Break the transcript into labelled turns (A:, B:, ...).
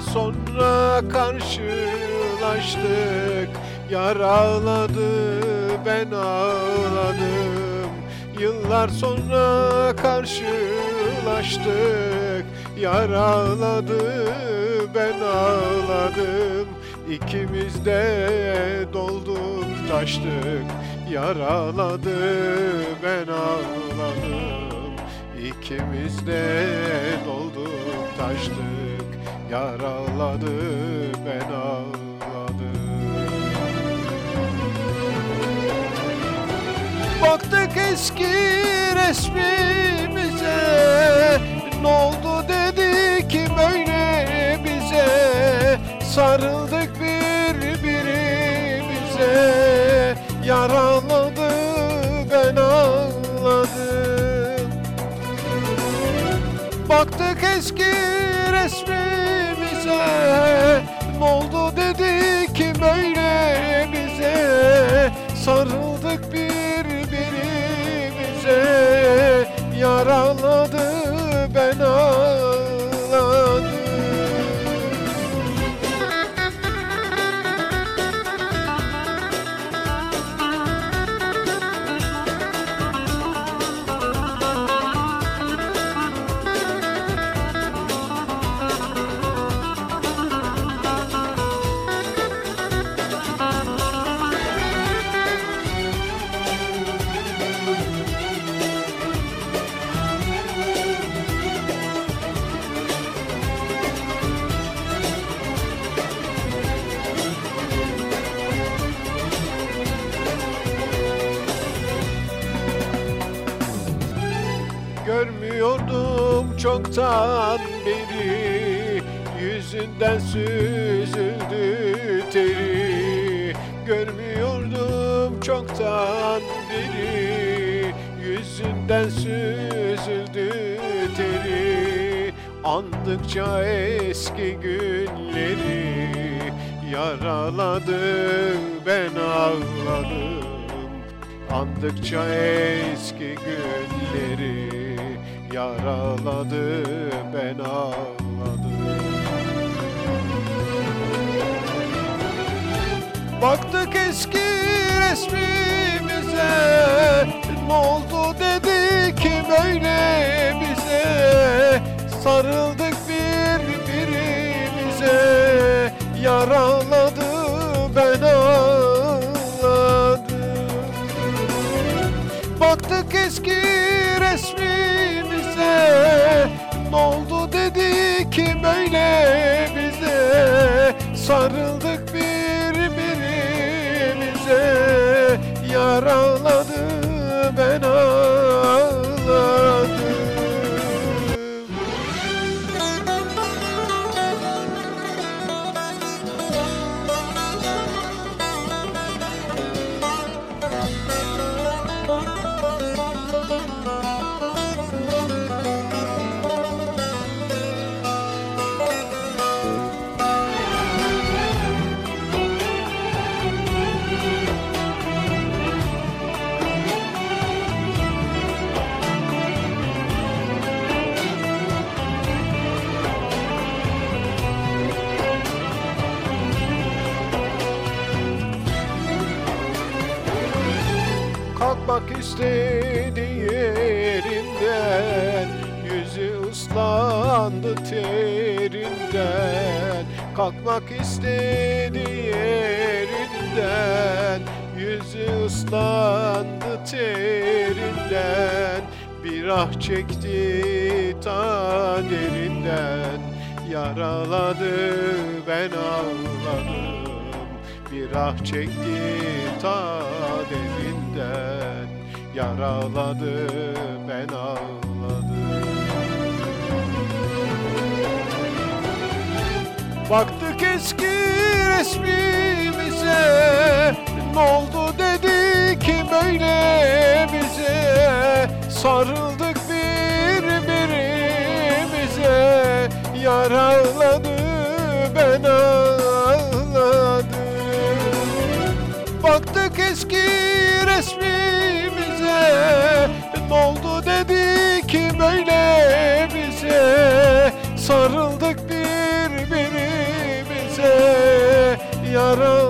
A: sonra karşılaştık. Yar ağladı ben ağladım. Yıllar sonra karşılaştık. Yar ağladı ben ağladım. İkimiz de dolduk taştık. Yar ağladı ben ağladım. İkimiz de dolduk taştık Yar ağladı ben ağladım. Baktık eski resmimize Ne oldu dedi ki böyle bize? Sarıldık birbirimize Yaraladı Baktık eski resmimize. Ne oldu dedi ki böyle bize? Sarıldık birbirimize Görmüyordum çoktan beri. Yüzünden süzüldü teri. Görmüyordum çoktan beri. Yüzünden süzüldü teri. Andıkça eski günleri Yaraladı ben ağladım. Andıkça eski günleri yaraladı ben ağladım. Baktık eski resmimize Ne oldu dedi ki böyle bize? Sarıldık birbirimize Yaraladı ben ağladım. Baktık eski oldu dedi ki böyle bize Sarıldık birbirimize Yaraladı Kalkmak istedi yerinden. Yüzü ıslandı terinden. Kalkmak istedi yerinden. Yüzü ıslandı terinden. Bir ah çekti ta derinden. Yaraladı ben ağladım bir ah çekti ta derinden Yaraladı ben ağladım. Baktık eski resmimize Ne oldu dedi ki böyle bize? Sarıldık birbirimize Yaraladı ben ağladım Baktık eski resmimize. Ne oldu dedi ki böyle bize? Sarıldık birbirimize. Yaralı